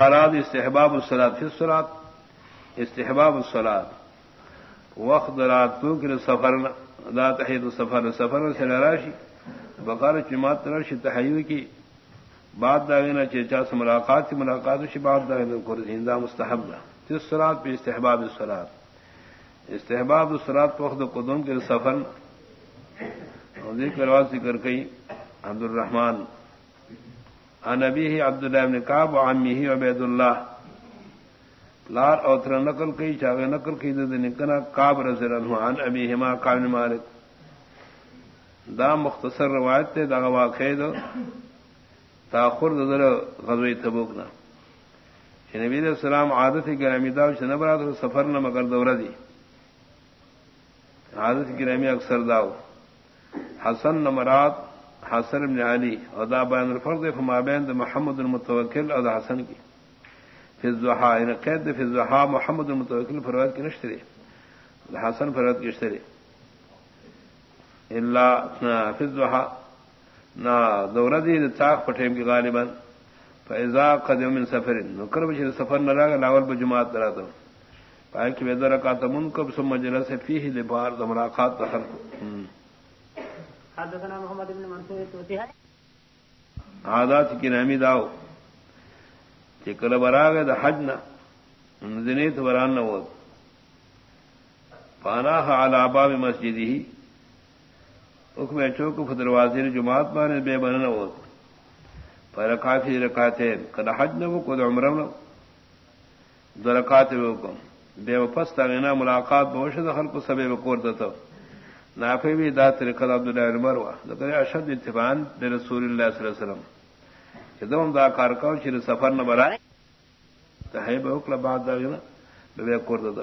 اراد استحباب السلاد فی السلاد استحباب السلاد وقت رات کو کہ سفر دا تحید سفر سفر سے لراشی بقار جماعت رش تحیو کی. بات داغینا چیچا سے ملاقات کی ملاقات شی بات داغینا کو ہندا مستحب دا. فی السلاد پہ استحباب السلاد استحباب السلاد وقت قدم کے سفر. ذکر ذکر کئی. عبد الرحمان نبی عبد اللہ ابن کعب عامی ہی عبید اللہ لار اوتر نقل کئی چاغ نقل کی نکنا کاب رضی اللہ عن ابی ہما کابن مالک. دا مختصر روایت تے، دا واقع دو. تاخر در غزوی تبوکنا نبی علیہ السلام عادت گرامی دا نبرات سفر نہ مگر دورہ دی. عادت گرامی اکثر داؤ حسن نمرات حسن ابن علی اور دا بین الفرد فما بین محمد المتوکل اور دا حسن کی۔ فضحا ان یعنی قید فضحا محمد المتوکل فروت کی نشترے حسن فروت کی نشترے اللہ فضحا نہ دوردی چاک پٹھیم کی غالباً۔ فیضا قدم من سفر نکر بشر سفر نہ لگا لاول بجماعت درا دو۔ پائے کہ ویدر کا تمن کب سم جلس فی ہی لبار دمراقات دخل حدثنا محمد بن منصور توتيها عادات کی نامی داو کہ کل برا دا حج نہ. دنیت بران نہ وہ پانا علی باب مسجد ہی. حکم چوک دروازے جماعت بانے بے بن نہ پر کافی رکھاتے کل حج نہ وہ کو عمر نہ درکات حکم بے وفس تغنا ملاقات بہت دخل کو سبے بکور دتا نافی بھی دا طریقہ عبداللہ عمر ہوا لیکن اشد اتفان رسول اللہ صلی اللہ علیہ وسلم. جدم دا کار کا شر سفر نہ برائے. تو ہے بہت بات دا بے کور دا